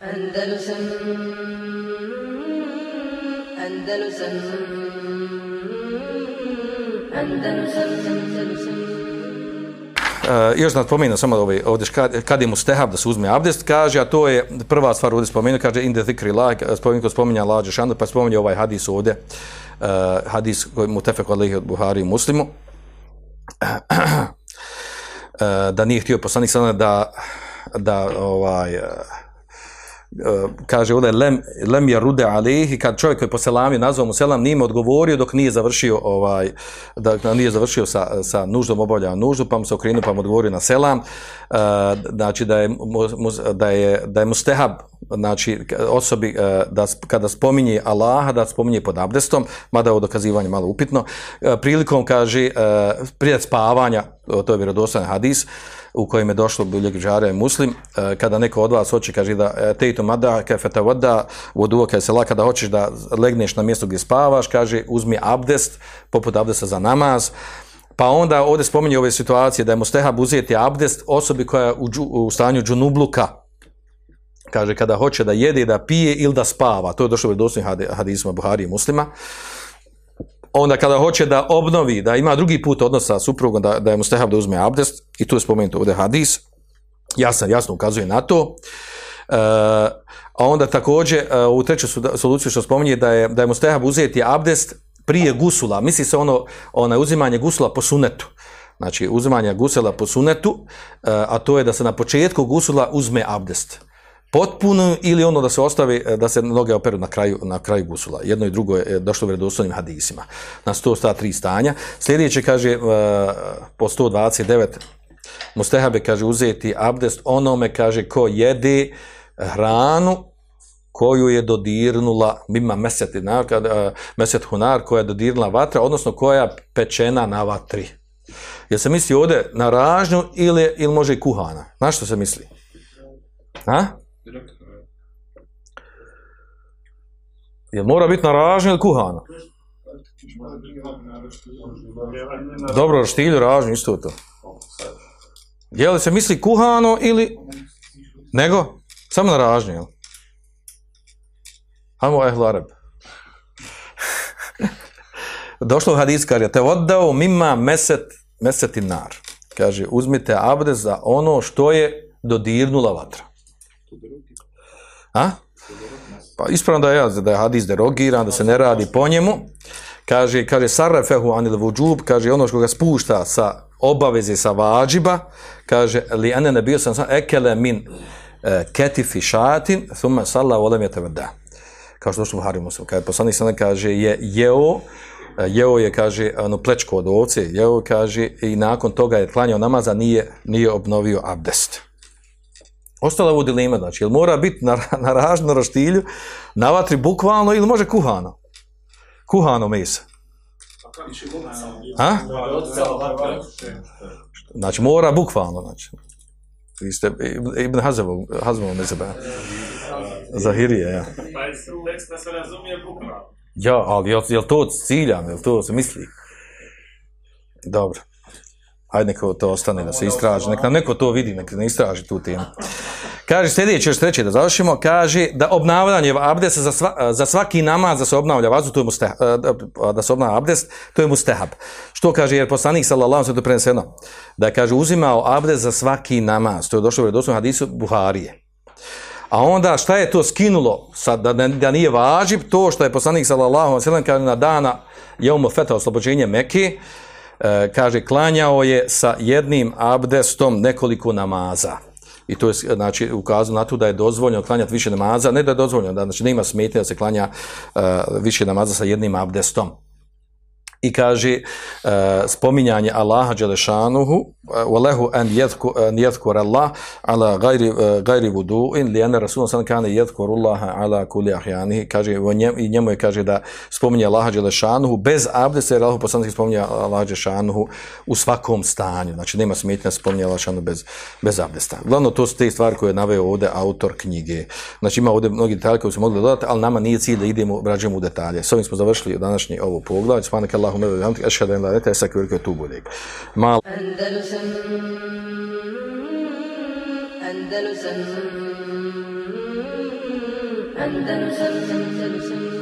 Andalusam Andalusam Andalusam Andalusam. Uh, još sam spomenuo samo ovaj, ovdje kad, kad je mu stehab da se uzme abdest, kaže, a to je prva stvar ovdje spomenuo, kaže, in the zikri like, spomenuo ko spominja Allah Đešanu, pa spominje ovaj hadis ovdje, uh, hadis koji mu tefek od od Buhari i Muslimu, uh, da nije htio poslanik sada da, da ovaj, Uh, kaže ovdje lem, lem je rude alihi kad čovjek koji poselami nazvao mu selam nije odgovorio dok nije završio ovaj da nije završio sa, sa nuždom obavljao nuždu pa mu se okrenuo pa mu odgovorio na selam. Uh, znači da je da je da je mustehab znači osobi e, da kada spominje Allaha da spominje pod abdestom mada ovo dokazivanje malo upitno e, prilikom kaže e, prije spavanja to je vjerodostojan hadis u kojem je došlo biljeg džare muslim, kada neko od vas hoće, kaže da e, tejtu mada kefeta voda, vodu kada se laka da hoćeš da legneš na mjesto gdje spavaš, kaže uzmi abdest, poput abdesta za namaz, pa onda ovdje spominje ove situacije da je mustehab uzeti abdest osobi koja je u, u stanju džunubluka, kaže kada hoće da jede, da pije ili da spava, to je došlo u doslovnim hadisima Buhari i muslima, onda kada hoće da obnovi, da ima drugi put odnosa sa suprugom, da, da je mu stehab da uzme abdest, i tu je spomenuto ovdje hadis, jasno, jasno ukazuje na to, e, a onda također e, u trećoj soluciji što spominje da je, da je mu stehab uzeti abdest prije gusula, misli se ono, ono uzimanje gusula po sunetu, znači uzimanje gusela po sunetu, e, a to je da se na početku gusula uzme abdest potpuno ili ono da se ostavi e, da se noge operu na kraju na kraju gusula. Jedno i drugo je e, došlo u vjerodostojnim hadisima. Na 103 stanja. Sljedeće kaže e, po 129 Mustehabe kaže uzeti abdest onome kaže ko jede hranu koju je dodirnula mima meseti kada, meset hunar koja je dodirnula vatra, odnosno koja je pečena na vatri. Je se misli ovdje na ražnju ili, ili može i kuhana? Na što se misli? Ha? Jel mora biti na ražnju ili kuhana? Dobro, štilju ražnju, isto to. Je li se misli kuhano ili... Nego? Samo na ražnju, jel? Hajmo ehlu arab. Došlo u hadis, kaže, te oddao mima meset, meseti nar. Kaže, uzmite abde za ono što je dodirnula vatra. A? Pa ispravno da je, da je hadis derogiran, da se ne radi po njemu. Kaže, kaže sarrafehu anil vujub, kaže ono što ga spušta sa obaveze sa vađiba, kaže li ene ne bio sam sam ekele min e, ketifi šatin, thumma salla volem je tevda. Kao što što Buhari Muslim, kaže, poslanik sam kaže, je jeo, e, jeo je, kaže, ono plečko od ovce, jeo, kaže, i nakon toga je klanjao namaza, nije, nije obnovio abdest. Ostala u dilema, znači, jel mora biti na, na ražno roštilju, na vatri bukvalno ili može kuhano? Kuhano mesa. A? Znači, mora bukvalno, znači. Vi ste Ibn Hazevo, Hazevo me zaba. Zahirije, ja. Pa se razumije bukvalno. Ja, ali je, je to ciljano, je to se misli? Dobro. Ajde neko to ostane da se istraži, nek nam neko to vidi, nek ne istraži tu temu. Kaže sljedeće, još treće da završimo, kaže da obnavljanje abdesta za, sva, za svaki namaz da se obnavlja vazu, to je mustehab, eh, da se obnavlja abdest, to je mustehab. Što kaže, jer poslanik sallallahu sallam to preneseno, da kaže uzimao abdest za svaki namaz, to je došlo u redosnom hadisu Buharije. A onda šta je to skinulo, sad, da, da nije važib, to što je poslanik sallallahu sallam kaže na dana je feta oslobođenje Mekke, e, kaže, klanjao je sa jednim abdestom nekoliko namaza. I to je, znači, ukazano na to da je dozvoljeno klanjati više namaza, ne da je dozvoljeno, da, znači, nema smetnje da se klanja uh, više namaza sa jednim abdestom i kaže uh, spominjanje Allaha dželešanuhu e, wa lahu an yadhkur e, an yadhkur Allah ala ghairi uh, ghairi wudu'in li anna rasulullah sallallahu alejhi ve sellem kana Allah ala kulli ahyani kaže i njemu je kaže da spominje Allaha dželešanuhu bez abdesta jer Allahu poslanik spominje Allaha dželešanuhu u svakom stanju. Znači nema smetnje spominje Allaha dželešanuhu bez bez abdesta. Glavno to su te stvari koje je naveo ovde autor knjige. Znači ima ovde mnogi detalji koji se mogli dodati al nama nije cilj da idemo brađemo u detalje. S ovim smo završili današnji ovo poglavlje. Subhanaka اللهم بحمدك أشهد أن لا إله إلا أنت أستغفرك وأتوب إليك. مع اندلسن اندلسن اندلسن اندلسن